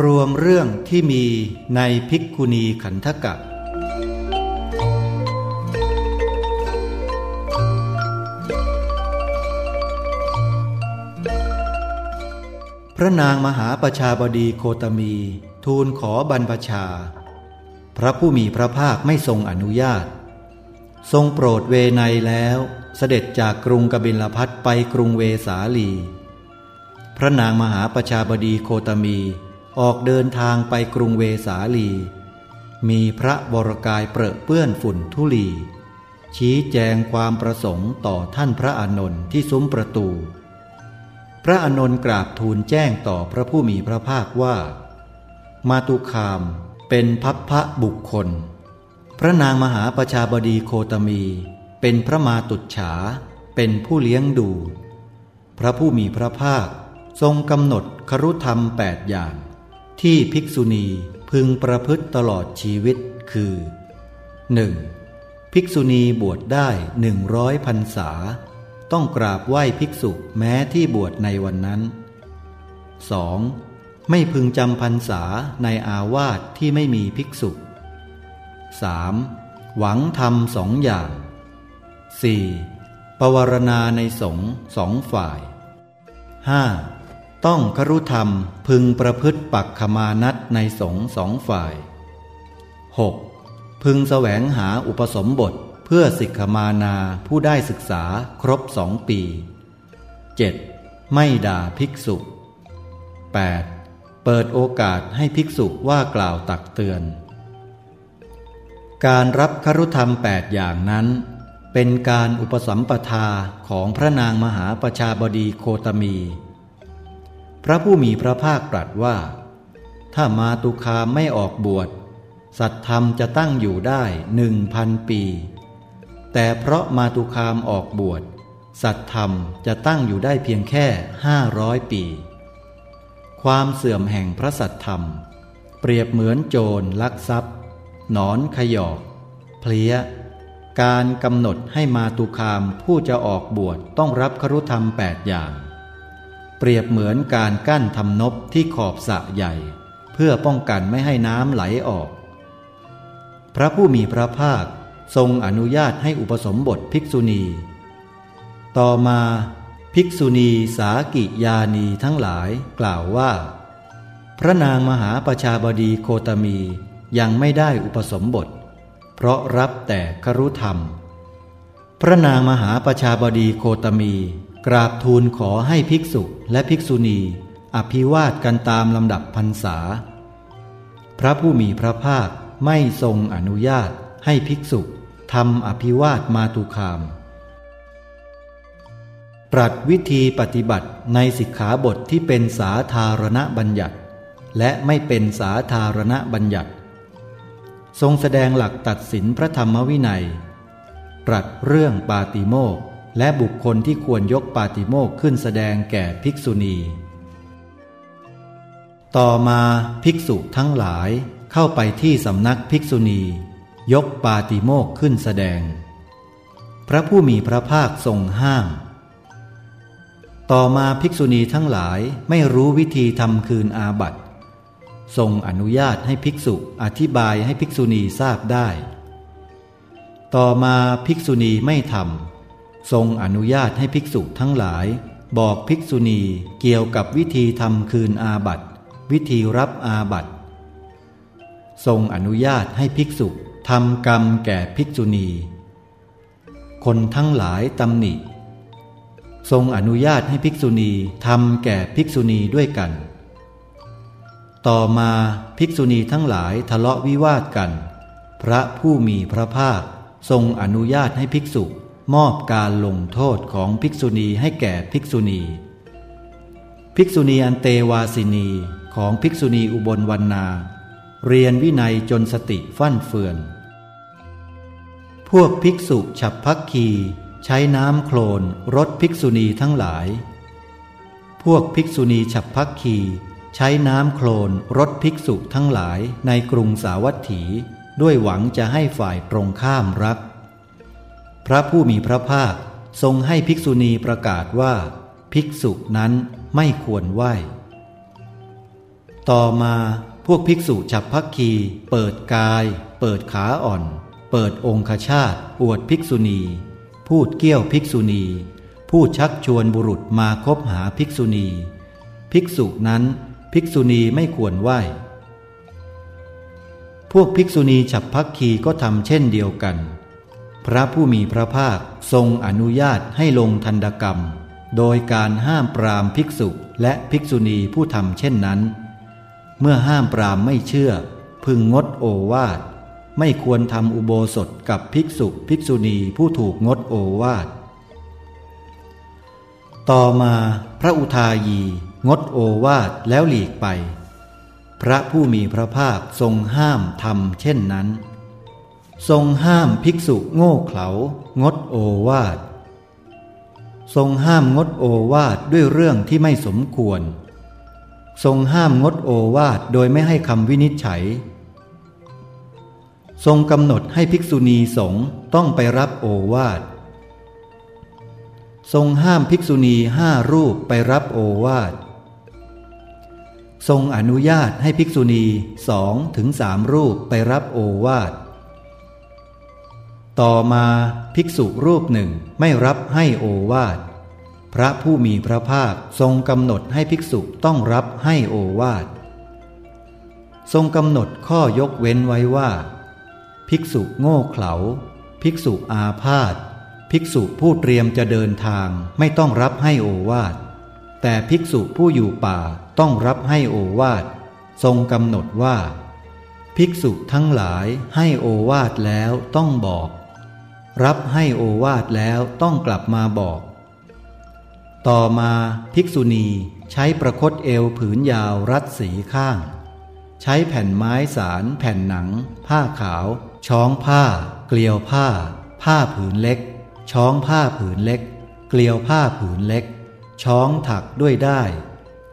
รวมเรื่องที่มีในภิกขุณีขันธกะ พระนางมหาประชาบดีโคตมี ทูลขอบรรพชา พระผู้มีพระภาคไม่ทรงอนุญาต ทรงโปรดเวไนแล้วเสด็จจากกรุงกบิลพัทไปกรุงเวสาลี พระนางมหาประชาบดีโคตมี ออกเดินทางไปกรุงเวสาลี มีพระบรกายเปรอะเปื้อนฝุ่นทุลี ชี้แจงความประสงค์ต่อท่านพระอานนท์ที่ซุ้มประตู พระอานนท์กราบทูลแจ้งต่อพระผู้มีพระภาคว่า มาตุคามเป็นพัพพะบุคคล พระนางมหาประชาบดีโคตมี เป็นพระมาตุฉา เป็นผู้เลี้ยงดู พระผู้มีพระภาคทรงกำหนดครุธรรมแปดอย่าง ที่ภิกษุณีพึงประพฤติตลอดชีวิตคือ 1. ภิกษุณีบวชได้หนึ่งร้อยพรรษา ต้องกราบไหว้ภิกษุแม้ที่บวชในวันนั้น 2. ไม่พึงจำพรรษาในอาวาสที่ไม่มีภิกษุ 3. หวังทำสองอย่าง 4. ปวารณาในสงสองฝ่าย 5. ต้องครุธรรมพึงประพฤติปักขมานัตในสงสองฝ่าย 6. พึงแสวงหาอุปสมบทเพื่อสิกขมานาผู้ได้ศึกษาครบสองปี 7. ไม่ด่าภิกษุ 8. เปิดโอกาสให้ภิกษุว่ากล่าวตักเตือน การรับครุธรรมแปดอย่างนั้น เป็นการอุปสัมปทาของพระนางมหาประชาบดีโคตมี พระผู้มีพระภาคตรัสว่า ถ้ามาตุคามไม่ออกบวช สัตธรรมจะตั้งอยู่ได้หนึ่งพันปี แต่เพราะมาตุคามออกบวช สัตธรรมจะตั้งอยู่ได้เพียงแค่ห้าร้อยปี ความเสื่อมแห่งพระสัตธรรม เปรียบเหมือนโจรลักทรัพย์หนอนขยอก เพลียการกำหนดให้มาตุคามผู้จะออกบวชต้องรับครุธรรมแปดอย่าง เปรียบเหมือนการกั้นทำนบที่ขอบสะใหญ่ เพื่อป้องกันไม่ให้น้ำไหลออก พระผู้มีพระภาคทรงอนุญาตให้อุปสมบทภิกษุณี ต่อมาภิกษุณีสากิยานีทั้งหลายกล่าวว่า พระนางมหาประชาบดีโคตมียังไม่ได้อุปสมบท เพราะรับแต่ครุธรรม พระนางมหาประชาบดีโคตมี กราบทูลขอให้ภิกษุและภิกษุณี อภิวาทกันตามลำดับพรรษา พระผู้มีพระภาคไม่ทรงอนุญาตให้ภิกษุทำอภิวาทมาตุคาม ปรัดวิธีปฏิบัติในสิกขาบทที่เป็นสาธารณบัญญัติ และไม่เป็นสาธารณบัญญัติ ทรงแสดงหลักตัดสินพระธรรมวินัยปรัดเรื่องปาติโมก และบุคคลที่ควรยกปาติโมกขึ้นแสดงแก่ภิกษุณี ต่อมาภิกษุทั้งหลายเข้าไปที่สำนักภิกษุณี ยกปาติโมกขึ้นแสดง พระผู้มีพระภาคทรงห้าม ต่อมาภิกษุณีทั้งหลายไม่รู้วิธีทำคืนอาบัตทรงอนุญาตให้ภิกษุอธิบายให้ภิกษุณีทราบได้ ต่อมาภิกษุณีไม่ทำ ทรงอนุญาตให้ภิกษุทั้งหลาย บอกภิกษุณีเกี่ยวกับวิธีทำคืนอาบัตวิธีรับอาบัตทรงอนุญาตให้ภิกษุทำกรรมแก่ภิกษุณี คนทั้งหลายตำหนิ ทรงอนุญาตให้ภิกษุณีทำแก่ภิกษุณีด้วยกัน ต่อมาภิกษุณีทั้งหลายทะเลาะวิวาทกัน พระผู้มีพระภาคทรงอนุญาตให้ภิกษุ มอบการลงโทษของภิกษุณีให้แก่ภิกษุณี ภิกษุณีอันเตวาสินีของภิกษุณีอุบลวันนา เรียนวินัยจนสติฟั่นเฟือน พวกภิกษุฉับพักคีใช้น้ำโคลนรดภิกษุณีทั้งหลาย พวกภิกษุณีฉับพักคีใช้น้ำโคลนรดภิกษุทั้งหลายในกรุงสาวัตถี ด้วยหวังจะให้ฝ่ายตรงข้ามรัก พระผู้มีพระภาคทรงให้ภิกษุณีประกาศว่า ภิกษุนั้นไม่ควรไหว้ ต่อมาพวกภิกษุฉับพักคี เปิดกาย เปิดขาอ่อน เปิดองคชาตอวดภิกษุณี พูดเกี้ยวภิกษุณี พูดชักชวนบุรุษมาคบหาภิกษุณี ภิกษุนั้นภิกษุณีไม่ควรไหว้ พวกภิกษุณีฉับพักคีก็ทำเช่นเดียวกัน พระผู้มีพระภาคทรงอนุญาตให้ลงทันดกรรม โดยการห้ามปรามภิกษุและภิกษุณีผู้ทำเช่นนั้น เมื่อห้ามปรามไม่เชื่อ พึงงดโอวาท ไม่ควรทำอุโบสถกับภิกษุภิกษุณีผู้ถูกงดโอวาท ต่อมาพระอุทายี งดโอวาทแล้วหลีกไป พระผู้มีพระภาคทรงห้ามทำเช่นนั้น ทรงห้ามภิกษุโง่เขลางดโอวาท ทรงห้ามงดโอวาทด้วยเรื่องที่ไม่สมควร ทรงห้ามงดโอวาทโดยไม่ให้คำวินิจฉัย ทรงกำหนดให้ภิกษุณีสงฆ์ต้องไปรับโอวาท ทรงห้ามภิกษุณีห้ารูปไปรับโอวาท ทรงอนุญาตให้ภิกษุณีสองถึงสามรูปไปรับโอวาท ต่อมาภิกษุรูปหนึ่งไม่รับให้โอวาท พระผู้มีพระภาคทรงกำหนดให้ภิกษุต้องรับให้โอวาท ทรงกำหนดข้อยกเว้นไว้ว่า ภิกษุโง่เขลา ภิกษุอาพาธภิกษุผู้เตรียมจะเดินทางไม่ต้องรับให้โอวาท แต่ภิกษุผู้อยู่ป่าต้องรับให้โอวาท ทรงกำหนดว่า ภิกษุทั้งหลายให้โอวาทแล้วต้องบอก รับให้โอวาทแล้วต้องกลับมาบอก ต่อมาภิกษุณีใช้ประคตเอวผืนยาวรัดสีข้าง ใช้แผ่นไม้สาร แผ่นหนัง ผ้าขาว ช้องผ้า เกลียวผ้า ผ้าผืนเล็ก ช้องผ้าผืนเล็ก เกลียวผ้าผืนเล็ก ช้องถักด้วยได้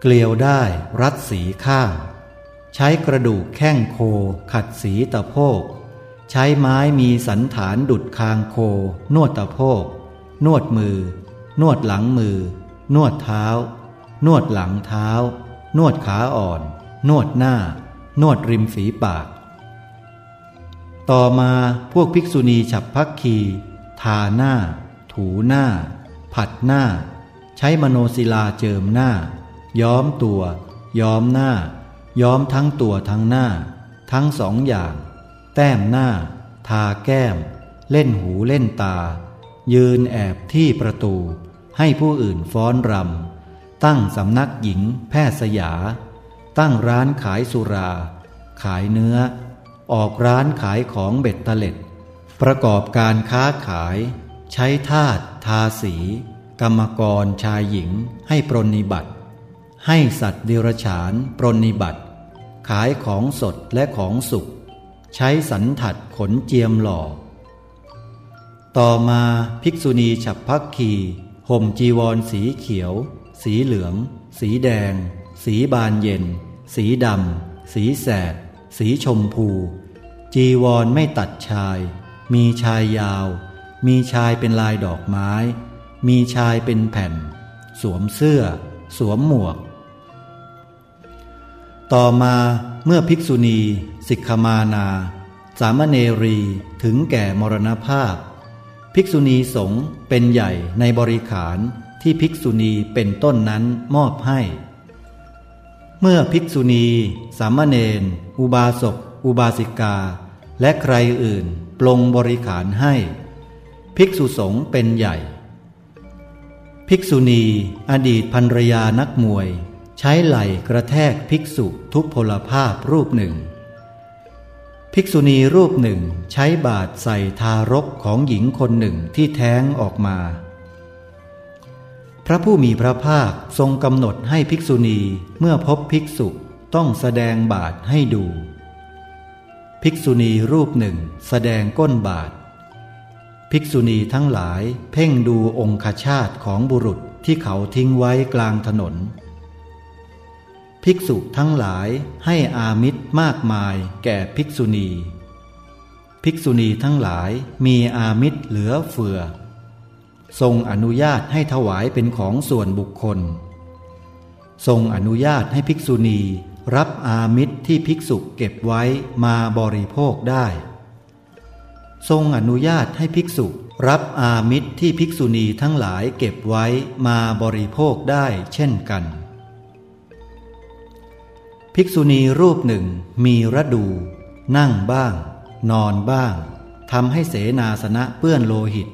เกลียวได้รัดสีข้าง ใช้กระดูกแข้งโคขัดสีตะโพก ใช้ไม้มีสันฐานดุดคางโค นวดตะโพก นวดมือ นวดหลังมือ นวดเท้า นวดหลังเท้า นวดขาอ่อน นวดหน้า นวดริมฝีปาก ต่อมาพวกภิกษุณีฉับพักคีทาหน้า ถูหน้า ผัดหน้า ใช้มโนศิลาเจิมหน้า ย้อมตัว ย้อมหน้า ย้อมทั้งตัวทั้งหน้า ทั้งสองอย่าง แต้มหน้า ทาแก้ม เล่นหูเล่นตา ยืนแอบที่ประตู ให้ผู้อื่นฟ้อนรำ ตั้งสำนักหญิง แพทย์สยา ตั้งร้านขายสุรา ขายเนื้อ ออกร้านขายของเบ็ดตะเล็ด ประกอบการค้าขาย ใช้ทาตทาสี กรรมกรชายหญิง ให้ปรนนิบัติ ให้สัตว์เดรัจฉานปรนนิบัติ ขายของสดและของสุก ใช้สันถัดขนเจียมหล่อ ต่อมาภิกษุณีฉับพักขีห่มจีวรสีเขียว สีเหลือง สีแดง สีบานเย็น สีดำ สีแสด สีชมพู จีวรไม่ตัดชาย มีชายยาว มีชายเป็นลายดอกไม้ มีชายเป็นแผ่น สวมเสื้อ สวมหมวก ต่อมา เมื่อภิกษุณี สิกขมานา สามเณรีถึงแก่มรณภาพ ภิกษุณีสงฆ์เป็นใหญ่ในบริขารที่ภิกษุณีเป็นต้นนั้นมอบให้ เมื่อภิกษุณี สามเณรอุบาสก อุบาสิกา และใครอื่นปลงบริขารให้ ภิกษุสงฆ์เป็นใหญ่ ภิกษุณี อดีตภรรยานักมวย ใช้ไหล่กระแทกภิกษุทุกพลภาพรูปหนึ่ง ภิกษุณีรูปหนึ่งใช้บาทใส่ทารกของหญิงคนหนึ่งที่แท้งออกมา พระผู้มีพระภาคทรงกำหนดให้ภิกษุณีเมื่อพบภิกษุต้องแสดงบาทให้ดู ภิกษุณีรูปหนึ่งแสดงก้นบาท ภิกษุณีทั้งหลายเพ่งดูองคชาตของบุรุษที่เขาทิ้งไว้กลางถนน ภิกษุทั้งหลายให้อามิตรมากมายแก่ภิกษุณี ภิกษุณีทั้งหลายมีอามิตรเหลือเฟือ ทรงอนุญาตให้ถวายเป็นของส่วนบุคคล ทรงอนุญาตให้ภิกษุณีรับอามิตรที่ภิกษุเก็บไว้มาบริโภคได้ ทรงอนุญาตให้ภิกษุรับอามิตรที่ภิกษุณีทั้งหลายเก็บไว้มาบริโภคได้เช่นกัน ภิกษุณีรูปหนึ่งมีระดู นั่งบ้าง นอนบ้างทำให้เสนาสนะเปื้อนโลหิต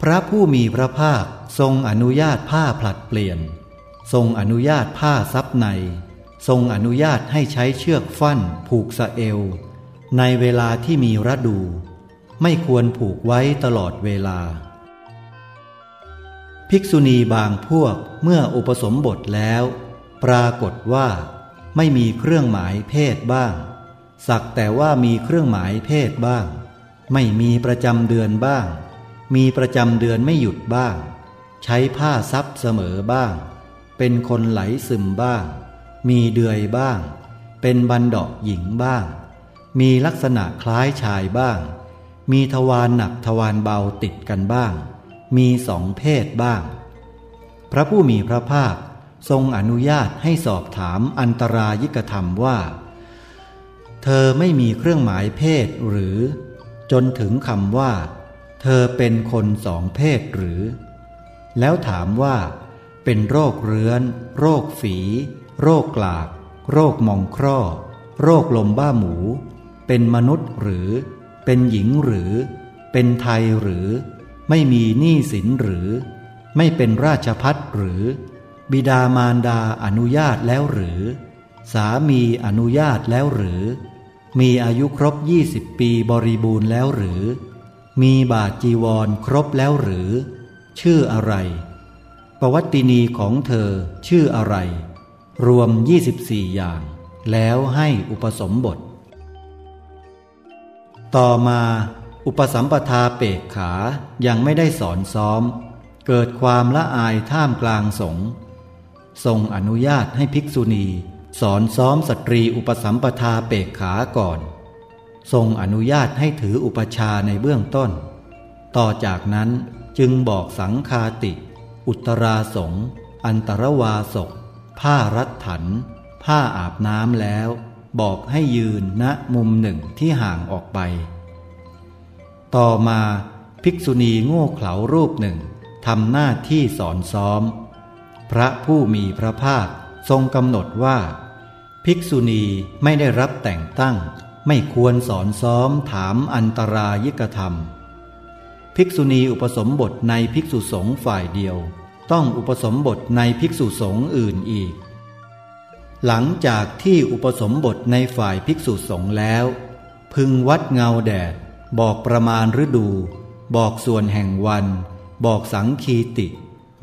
พระผู้มีพระภาคทรงอนุญาตผ้าผลัดเปลี่ยน ทรงอนุญาตผ้าซับใน ทรงอนุญาตให้ใช้เชือกฟั่นผูกสะเอว ในเวลาที่มีระดู ไม่ควรผูกไว้ตลอดเวลา ภิกษุณีบางพวกเมื่ออุปสมบทแล้ว ปรากฏว่า ไม่มีเครื่องหมายเพศบ้าง สักแต่ว่ามีเครื่องหมายเพศบ้าง ไม่มีประจำเดือนบ้าง มีประจำเดือนไม่หยุดบ้าง ใช้ผ้าซับเสมอบ้าง เป็นคนไหลซึมบ้าง มีเดือยบ้าง เป็นบันดอกหญิงบ้าง มีลักษณะคล้ายชายบ้าง มีทวารหนักทวารเบาติดกันบ้าง มีสองเพศบ้าง พระผู้มีพระภาค ทรงอนุญาตให้สอบถามอันตรายิกธรรมว่า เธอไม่มีเครื่องหมายเพศหรือ จนถึงคำว่า เธอเป็นคนสองเพศหรือ แล้วถามว่า เป็นโรคเรื้อน โรคฝี โรคกลาก โรคมองคร่อ โรคลมบ้าหมู เป็นมนุษย์หรือ เป็นหญิงหรือ เป็นไทยหรือ ไม่มีหนี้สินหรือ ไม่เป็นราชพัฒหรือ บิดามารดาอนุญาตแล้วหรือ สามีอนุญาตแล้วหรือ มีอายุครบยี่สิบปีบริบูรณ์แล้วหรือ มีบาทจีวรครบแล้วหรือ ชื่ออะไร ประวัตินีของเธอชื่ออะไร รวม 24 อย่าง แล้วให้อุปสมบท ต่อมาอุปสัมปทาเปกขายังไม่ได้สอนซ้อม เกิดความละอายท่ามกลางสงฆ์ ทรงอนุญาตให้ภิกษุณี สอนซ้อมสตรีอุปสัมปทาเปกขาก่อน ทรงอนุญาตให้ถืออุปชาในเบื้องต้น ต่อจากนั้นจึงบอกสังคาติ อุตราสงอันตรวาสก ผ้ารัดถัน ผ้าอาบน้ำแล้ว บอกให้ยืนณมุมหนึ่งที่ห่างออกไป ต่อมาภิกษุณีโง่เขลารูปหนึ่งทำหน้าที่สอนซ้อม พระผู้มีพระภาคทรงกำหนดว่า ภิกษุณีไม่ได้รับแต่งตั้ง ไม่ควรสอนซ้อมถามอันตรายิกธรรม ภิกษุณีอุปสมบทในภิกษุสงฆ์ฝ่ายเดียว ต้องอุปสมบทในภิกษุสงฆ์อื่นอีก หลังจากที่อุปสมบทในฝ่ายภิกษุสงฆ์แล้ว พึงวัดเงาแดด บอกประมาณฤดู บอกส่วนแห่งวัน บอกสังคีติ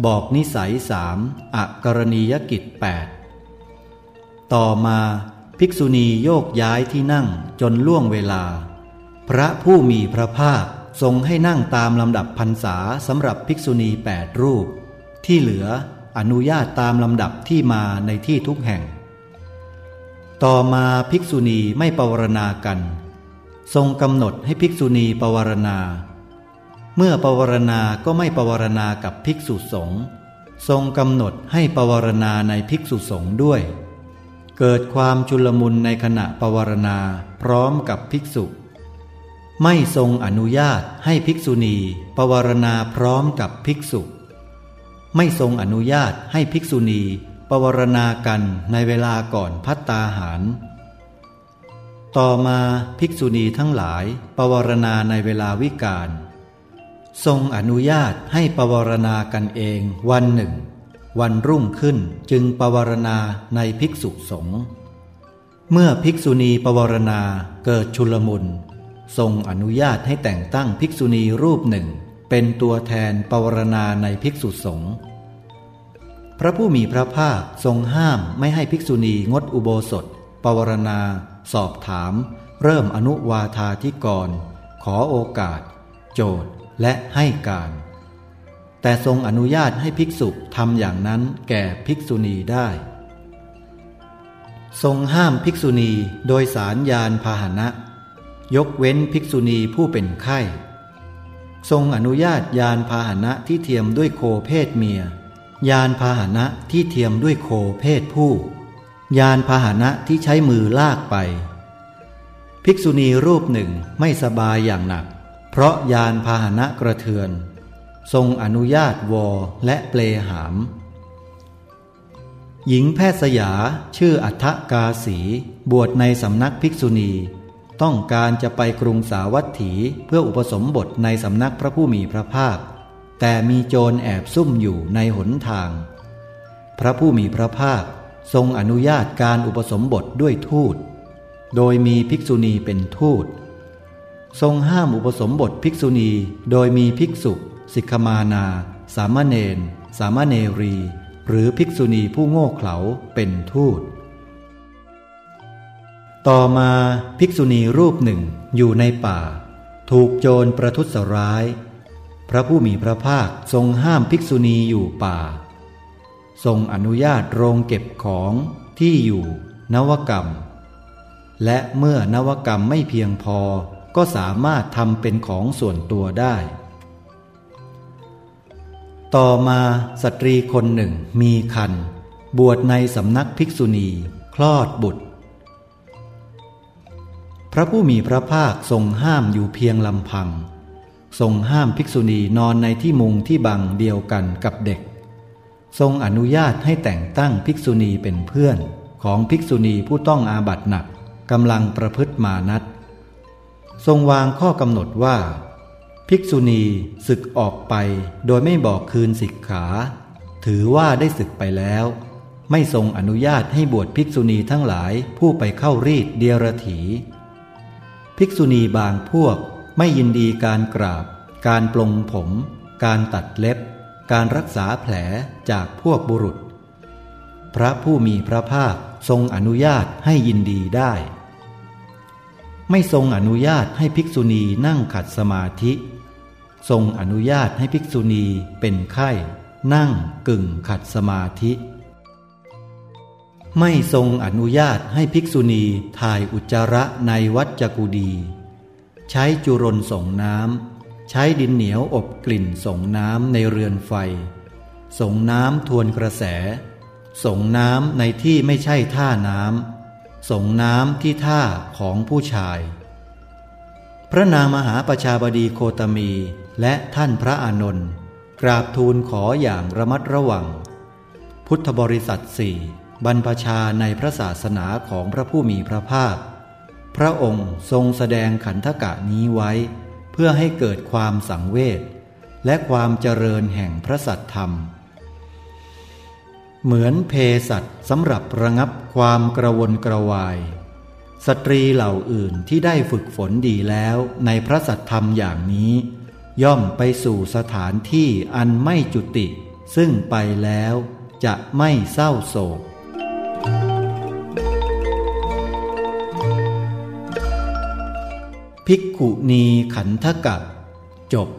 บอกนิสัยสามอกรณียกิจแปดต่อมาภิกษุณีโยกย้ายที่นั่งจนล่วงเวลา พระผู้มีพระภาคทรงให้นั่งตามลำดับพรรษาสำหรับภิกษุณีแปดรูป ที่เหลืออนุญาตตามลำดับที่มาในที่ทุกแห่ง ต่อมาภิกษุณีไม่ปวารณากัน ทรงกำหนดให้ภิกษุณีปวารณา เมื่อปวารณาก็ไม่ปวารณากับภิกษุสงฆ์ทรงกำหนดให้ปวารณาในภิกษุสงฆ์ด้วย เกิดความจุลมุนในขณะปวารณาพร้อมกับภิกษุ ไม่ทรงอนุญาตให้ภิกษุณีปวารณาพร้อมกับภิกษุ ไม่ทรงอนุญาตให้ภิกษุณีปวารณากันในเวลาก่อนพัตตาหาร ต่อมาภิกษุณีทั้งหลายปวารณาในเวลาวิกาล ทรงอนุญาตให้ปวารณากันเองวันหนึ่ง วันรุ่งขึ้นจึงปวารณาในภิกษุสงฆ์เมื่อภิกษุณีปวารณาเกิดชุลมุนทรงอนุญาตให้แต่งตั้งภิกษุณีรูปหนึ่ง เป็นตัวแทนปวารณาในภิกษุสงฆ์พระผู้มีพระภาคทรงห้ามไม่ให้ภิกษุณีงดอุโบสถ ปวารณา สอบถาม เริ่มอนุวาธาธิกร ขอโอกาส โจทย์ และให้การ แต่ทรงอนุญาตให้ภิกษุทำอย่างนั้นแก่ภิกษุณีได้ ทรงห้ามภิกษุณีโดยสารยานพาหนะ ยกเว้นภิกษุณีผู้เป็นไข้ ทรงอนุญาตยานพาหนะที่เทียมด้วยโคเพศเมีย ยานพาหนะที่เทียมด้วยโคเพศผู้ ยานพาหนะที่ใช้มือลากไป ภิกษุณีรูปหนึ่งไม่สบายอย่างหนัก เพราะยานพาหนะกระเทือน ทรงอนุญาตวอและเปลหาม หญิงแพทย์สยาชื่ออัฏฐกาสีบวชในสำนักภิกษุณี ต้องการจะไปกรุงสาวัตถีเพื่ออุปสมบทในสำนักพระผู้มีพระภาค แต่มีโจรแอบซุ่มอยู่ในหนทาง พระผู้มีพระภาคทรงอนุญาตการอุปสมบทด้วยทูต โดยมีภิกษุณีเป็นทูต ทรงห้ามอุปสมบทภิกษุณี โดยมีภิกษุ สิกขมานา สามเณร สามเณรี หรือภิกษุณีผู้โง่เขลาเป็นทูต ต่อมาภิกษุณีรูปหนึ่งอยู่ในป่า ถูกโจรประทุษร้าย พระผู้มีพระภาคทรงห้ามภิกษุณีอยู่ป่า ทรงอนุญาตโรงเก็บของที่อยู่ นวกรรม และเมื่อนวกรรมไม่เพียงพอ ก็สามารถทำเป็นของส่วนตัวได้ ต่อมาสตรีคนหนึ่งมีคัน บวชในสำนักภิกษุณี คลอดบุตร พระผู้มีพระภาคทรงห้ามอยู่เพียงลำพัง ทรงห้ามภิกษุณีนอนในที่มุงที่บังเดียวกันกับเด็ก ทรงอนุญาตให้แต่งตั้งภิกษุณีเป็นเพื่อนของภิกษุณีผู้ต้องอาบัตหนักกำลังประพฤติมานัด ทรงวางข้อกำหนดว่า ภิกษุณีศึกออกไปโดยไม่บอกคืนสิกขา ถือว่าได้ศึกไปแล้ว ไม่ทรงอนุญาตให้บวชภิกษุณีทั้งหลายผู้ไปเข้ารีดเดียรถี ภิกษุณีบางพวกไม่ยินดีการกราบ การปลงผม การตัดเล็บ การรักษาแผลจากพวกบุรุษ พระผู้มีพระภาคทรงอนุญาตให้ยินดีได้ ไม่ทรงอนุญาตให้ภิกษุณีนั่งขัดสมาธิ ทรงอนุญาตให้ภิกษุณีเป็นไข้ นั่งกึ่งขัดสมาธิ ไม่ทรงอนุญาตให้ภิกษุณีถ่ายอุจจาระในวัดจักุดี ใช้จุรนส่งน้ำใช้ดินเหนียวอบกลิ่นส่งน้ำในเรือนไฟ ส่งน้ำทวนกระแส ส่งน้ำในที่ไม่ใช่ท่าน้ำ ส่งน้ำที่ท่าของผู้ชาย พระนางมหาประชาบดีโคตมีและท่านพระอานนท์กราบทูลขออย่างระมัดระวัง พุทธบริษัทสี่บรรพชาในพระศาสนาของพระผู้มีพระภาค พระองค์ทรงแสดงขันธกะนี้ไว้ เพื่อให้เกิดความสังเวชและความเจริญแห่งพระสัตธรรม เหมือนเพสัตสำหรับระงับความกระวนกระวาย สตรีเหล่าอื่นที่ได้ฝึกฝนดีแล้วในพระสัตธรรมอย่างนี้ ย่อมไปสู่สถานที่อันไม่จุติ ซึ่งไปแล้วจะไม่เศร้าโศกภิกขุณีขันธกะ จบ